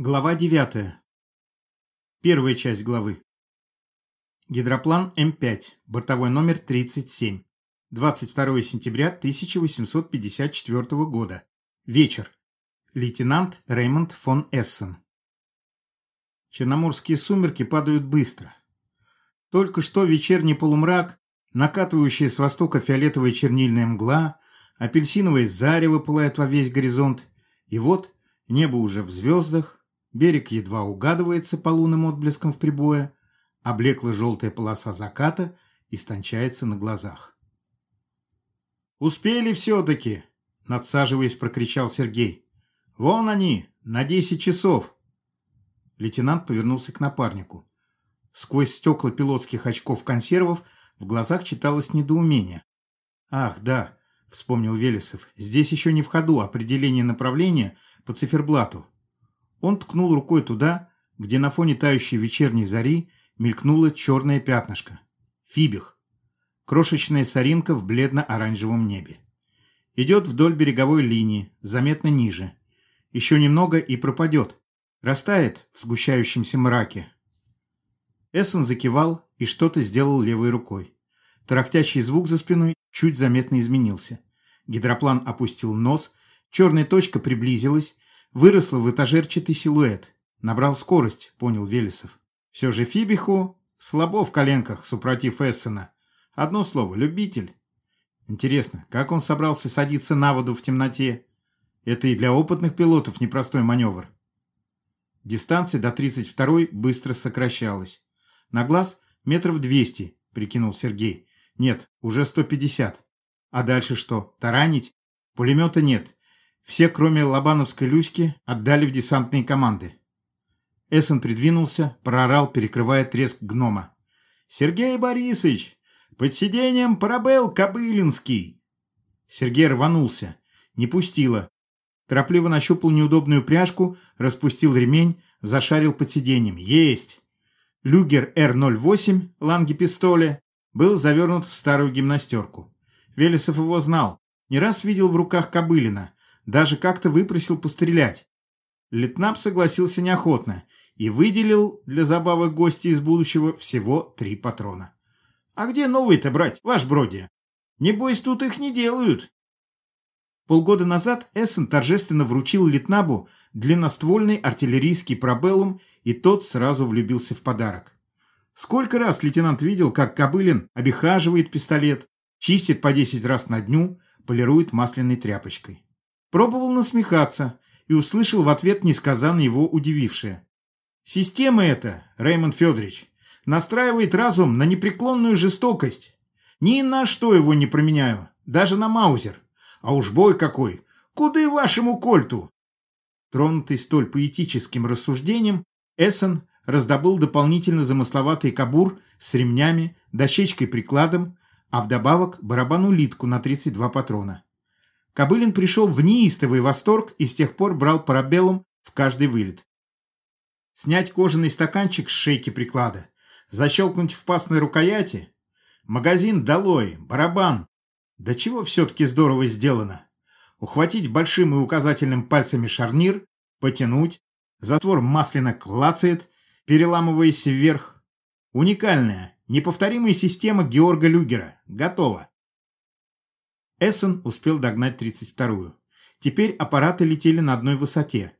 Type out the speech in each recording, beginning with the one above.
Глава 9. Первая часть главы. Гидроплан М5, бортовой номер 37. 22 сентября 1854 года. Вечер. Лейтенант Реймонд фон Эссен. Черноморские сумерки падают быстро. Только что вечерний полумрак, накатывающая с востока фиолетовая чернильная мгла, апельсиновое зарево пылает во весь горизонт, и вот небо уже в звездах, Берег едва угадывается по лунным отблескам в прибое, а блекло-желтая полоса заката истончается на глазах. «Успели все-таки!» — надсаживаясь, прокричал Сергей. «Вон они, на десять часов!» Лейтенант повернулся к напарнику. Сквозь стекла пилотских очков консервов в глазах читалось недоумение. «Ах, да», — вспомнил Велесов, — «здесь еще не в ходу определение направления по циферблату. Он ткнул рукой туда, где на фоне тающей вечерней зари мелькнуло черное пятнышко. Фибих. Крошечная соринка в бледно-оранжевом небе. Идет вдоль береговой линии, заметно ниже. Еще немного и пропадет. Растает в сгущающемся мраке. Эссон закивал и что-то сделал левой рукой. Тарахтящий звук за спиной чуть заметно изменился. Гидроплан опустил нос, черная точка приблизилась, выросла в этажерчатый силуэт. Набрал скорость, понял Велесов. Все же Фибиху слабо в коленках, супротив Эссена. Одно слово – любитель. Интересно, как он собрался садиться на воду в темноте? Это и для опытных пилотов непростой маневр. Дистанция до 32-й быстро сокращалась. На глаз метров 200, прикинул Сергей. Нет, уже 150. А дальше что, таранить? Пулемета нет. Все, кроме Лобановской Люськи, отдали в десантные команды. Эссен придвинулся, проорал, перекрывая треск гнома. «Сергей Борисович! Под сиденьем парабел Кобылинский!» Сергей рванулся. Не пустило. Торопливо нащупал неудобную пряжку, распустил ремень, зашарил под сиденьем. «Есть!» Люгер Р-08, ланги пистоле, был завернут в старую гимнастерку. Велесов его знал. Не раз видел в руках Кобылина. Даже как-то выпросил пострелять. Летнап согласился неохотно и выделил для забавы гостя из будущего всего три патрона. «А где новые-то брать, ваш Броди? Небось, тут их не делают». Полгода назад Эссен торжественно вручил Литнабу длинноствольный артиллерийский пробеллум, и тот сразу влюбился в подарок. Сколько раз лейтенант видел, как Кобылин обихаживает пистолет, чистит по 10 раз на дню, полирует масляной тряпочкой. Пробовал насмехаться и услышал в ответ несказанно его удивившее. «Система эта, Реймонд Федорович, настраивает разум на непреклонную жестокость. Ни на что его не променяю, даже на Маузер. А уж бой какой! Куды вашему кольту?» Тронутый столь поэтическим рассуждением, Эссен раздобыл дополнительно замысловатый кабур с ремнями, дощечкой-прикладом, а вдобавок барабану-литку на 32 патрона. Кобылин пришел в неистовый восторг и с тех пор брал парабеллум в каждый вылет. Снять кожаный стаканчик с шейки приклада, защелкнуть в пасной рукояти. Магазин долой, барабан. Да чего все-таки здорово сделано. Ухватить большим и указательным пальцами шарнир, потянуть, затвор масляно клацает, переламываясь вверх. Уникальная, неповторимая система Георга Люгера. Готово. Эссен успел догнать 32-ю. Теперь аппараты летели на одной высоте.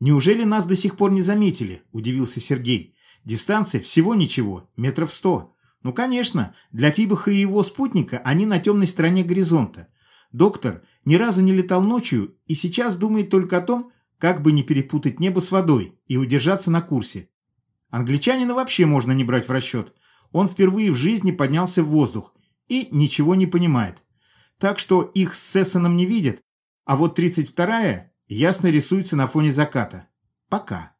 «Неужели нас до сих пор не заметили?» – удивился Сергей. «Дистанция всего ничего, метров сто. Ну, конечно, для Фибаха и его спутника они на темной стороне горизонта. Доктор ни разу не летал ночью и сейчас думает только о том, как бы не перепутать небо с водой и удержаться на курсе. Англичанина вообще можно не брать в расчет. Он впервые в жизни поднялся в воздух и ничего не понимает так что их с Сессоном не видят, а вот 32-я ясно рисуется на фоне заката. Пока.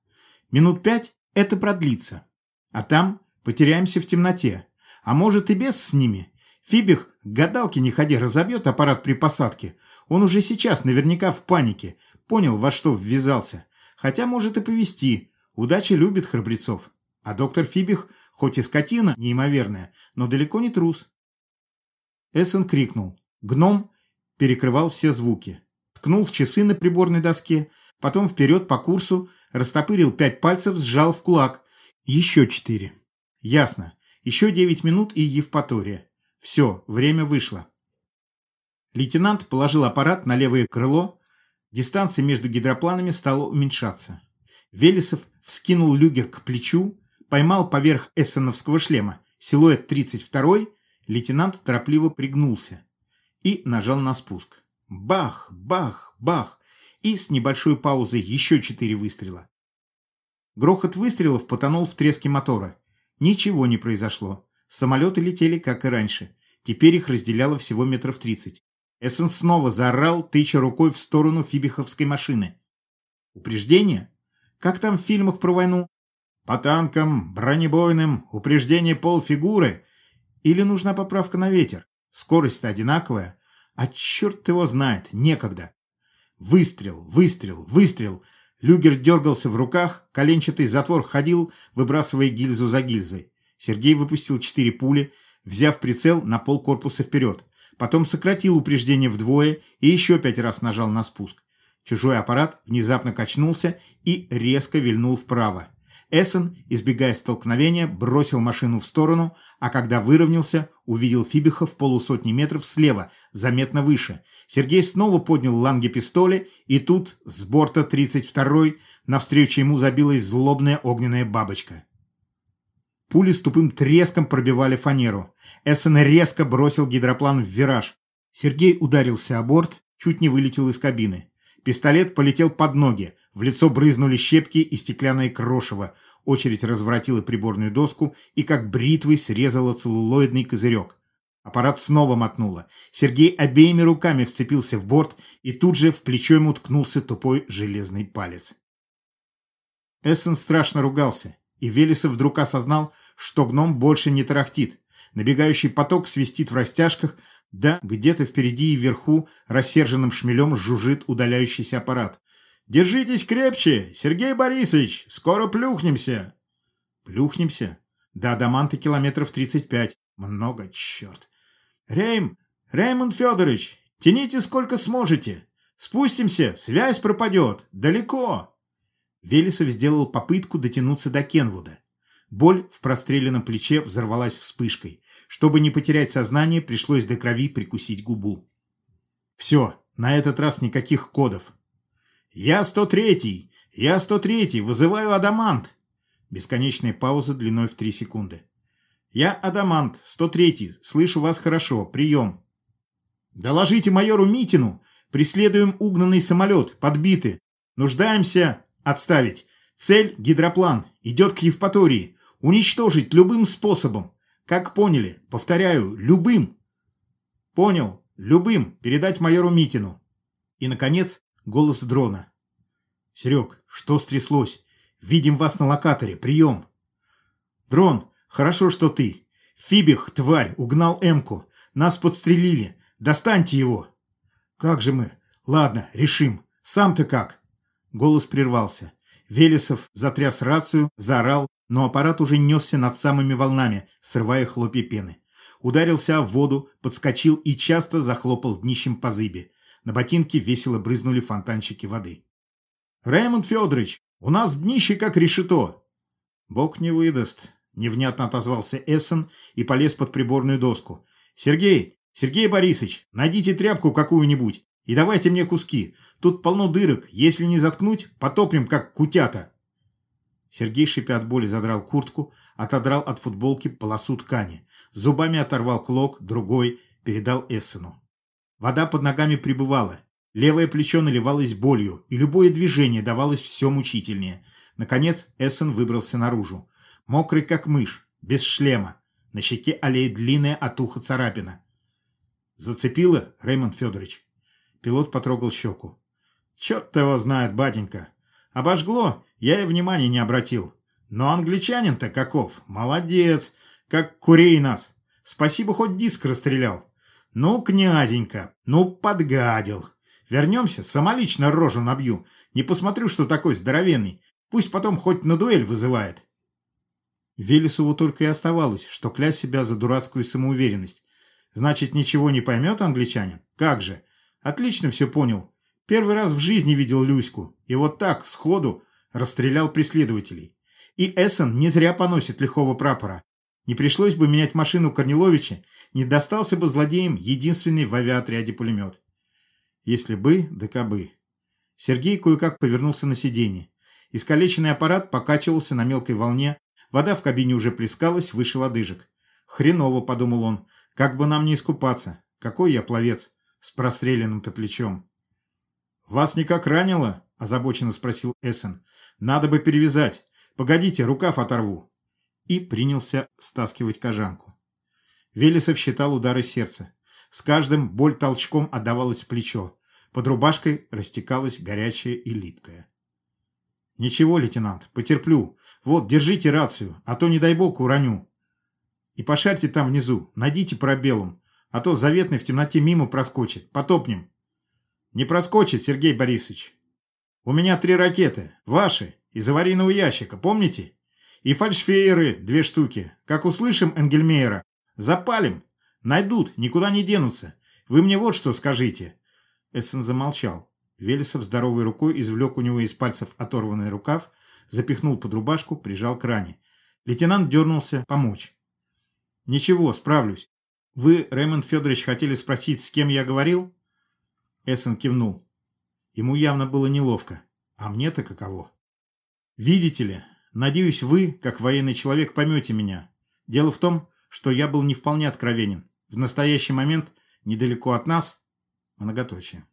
Минут пять это продлится. А там потеряемся в темноте. А может и без с ними. Фибих к гадалке не ходи, разобьет аппарат при посадке. Он уже сейчас наверняка в панике. Понял, во что ввязался. Хотя может и повести. Удача любит храбрецов. А доктор Фибих, хоть и скотина неимоверная, но далеко не трус. Эссен крикнул. Гном перекрывал все звуки. Ткнул в часы на приборной доске, потом вперед по курсу, растопырил пять пальцев, сжал в кулак. Еще четыре. Ясно. Еще девять минут и Евпатория. Все, время вышло. Лейтенант положил аппарат на левое крыло. Дистанция между гидропланами стала уменьшаться. Велесов вскинул люгер к плечу, поймал поверх эссеновского шлема силуэт 32-й, лейтенант торопливо пригнулся и нажал на спуск. Бах, бах, бах, и с небольшой паузой еще четыре выстрела. Грохот выстрелов потонул в треске мотора. Ничего не произошло. Самолеты летели, как и раньше. Теперь их разделяло всего метров тридцать. Эссен снова заорал, тыча рукой в сторону фибиховской машины. Упреждение? Как там в фильмах про войну? По танкам, бронебойным, упреждение полфигуры. Или нужна поправка на ветер? Скорость-то одинаковая. А черт его знает, некогда. Выстрел, выстрел, выстрел. Люгер дергался в руках, коленчатый затвор ходил, выбрасывая гильзу за гильзой. Сергей выпустил четыре пули, взяв прицел на пол корпуса вперед. Потом сократил упреждение вдвое и еще пять раз нажал на спуск. Чужой аппарат внезапно качнулся и резко вильнул вправо. Эссен, избегая столкновения, бросил машину в сторону, а когда выровнялся, увидел Фибиха в полусотни метров слева, заметно выше. Сергей снова поднял ланги пистоли, и тут с борта 32-й навстречу ему забилась злобная огненная бабочка. Пули с тупым треском пробивали фанеру. Эссен резко бросил гидроплан в вираж. Сергей ударился о борт, чуть не вылетел из кабины. Пистолет полетел под ноги, в лицо брызнули щепки и стеклянное крошево. Очередь разворотила приборную доску и как бритвой срезала целлулоидный козырек. Аппарат снова мотнуло. Сергей обеими руками вцепился в борт, и тут же в плечо ему ткнулся тупой железный палец. Эссен страшно ругался, и Велесов вдруг осознал, что гном больше не тарахтит. Набегающий поток свистит в растяжках, да где-то впереди и вверху рассерженным шмелем жужжит удаляющийся аппарат. Держитесь крепче, Сергей Борисович, скоро плюхнемся. Плюхнемся? До Адаманта километров тридцать пять. Много, черт. Рейм, Реймонд Федорович, тяните сколько сможете. Спустимся, связь пропадет. Далеко. Велесов сделал попытку дотянуться до Кенвуда. Боль в простреленном плече взорвалась вспышкой. Чтобы не потерять сознание, пришлось до крови прикусить губу. Все, на этот раз никаких кодов. «Я 103-й! Я 103-й! Вызываю Адамант!» Бесконечная пауза длиной в 3 секунды. «Я Адамант, 103-й. Слышу вас хорошо. Прием!» «Доложите майору Митину! Преследуем угнанный самолет. Подбиты. Нуждаемся... Отставить. Цель — гидроплан. Идет к Евпатории. Уничтожить любым способом. Как поняли? Повторяю, любым!» «Понял. Любым. Передать майору Митину». И, наконец, Голос дрона. «Серег, что стряслось? Видим вас на локаторе. Прием!» «Дрон, хорошо, что ты. Фибих, тварь, угнал Эмку. Нас подстрелили. Достаньте его!» «Как же мы? Ладно, решим. Сам ты как?» Голос прервался. Велесов затряс рацию, заорал, но аппарат уже несся над самыми волнами, срывая хлопья пены. Ударился в воду, подскочил и часто захлопал днищем по зыбе. На ботинке весело брызнули фонтанчики воды. «Реймонд Федорович, у нас днище как решето!» «Бог не выдаст», — невнятно отозвался Эссен и полез под приборную доску. «Сергей, Сергей Борисович, найдите тряпку какую-нибудь и давайте мне куски. Тут полно дырок, если не заткнуть, потопим, как кутята». Сергей, шипя от боли, задрал куртку, отодрал от футболки полосу ткани. Зубами оторвал клок, другой, передал Эссену. Вода под ногами прибывала. Левое плечо наливалось болью, и любое движение давалось все мучительнее. Наконец Эссен выбрался наружу. Мокрый, как мышь, без шлема. На щеке аллея длинная от уха царапина. «Зацепило, Реймонд Федорович?» Пилот потрогал щеку. «Черт его знает, батенька. Обожгло, я и внимания не обратил. Но англичанин-то каков, молодец, как курей нас. Спасибо, хоть диск расстрелял. «Ну, князенька, ну, подгадил. Вернемся, самолично рожу набью. Не посмотрю, что такой здоровенный. Пусть потом хоть на дуэль вызывает». Велесову только и оставалось, что клясть себя за дурацкую самоуверенность. Значит, ничего не поймет англичанин? Как же? Отлично все понял. Первый раз в жизни видел Люську, и вот так, сходу, расстрелял преследователей. И Эссен не зря поносит лихого прапора. Не пришлось бы менять машину Корниловича, не достался бы злодеям единственный в авиаотряде пулемет. Если бы, да кабы. Сергей кое-как повернулся на сиденье. Искалеченный аппарат покачивался на мелкой волне, вода в кабине уже плескалась выше лодыжек. «Хреново», — подумал он, — «как бы нам не искупаться. Какой я пловец с простреленным-то плечом». «Вас никак ранило?» – озабоченно спросил Эссен. «Надо бы перевязать. Погодите, рукав оторву». И принялся стаскивать кожанку. Велесов считал удары сердца. С каждым боль толчком отдавалась в плечо. Под рубашкой растекалась горячая и липкая. «Ничего, лейтенант, потерплю. Вот, держите рацию, а то, не дай бог, уроню. И пошарьте там внизу, найдите пробелом, а то заветный в темноте мимо проскочит. Потопнем». Не проскочит, Сергей Борисович. У меня три ракеты. Ваши. Из аварийного ящика, помните? И фальшфейеры две штуки. Как услышим Энгельмейера, запалим. Найдут, никуда не денутся. Вы мне вот что скажите. Эссен замолчал. Велесов здоровой рукой извлек у него из пальцев оторванный рукав, запихнул под рубашку, прижал к ране. Лейтенант дернулся помочь. «Ничего, справлюсь. Вы, Рэймонд Федорович, хотели спросить, с кем я говорил?» Эссен кивнул. Ему явно было неловко. А мне-то каково? Видите ли, надеюсь, вы, как военный человек, поймете меня. Дело в том, что я был не вполне откровенен. В настоящий момент, недалеко от нас, многоточие.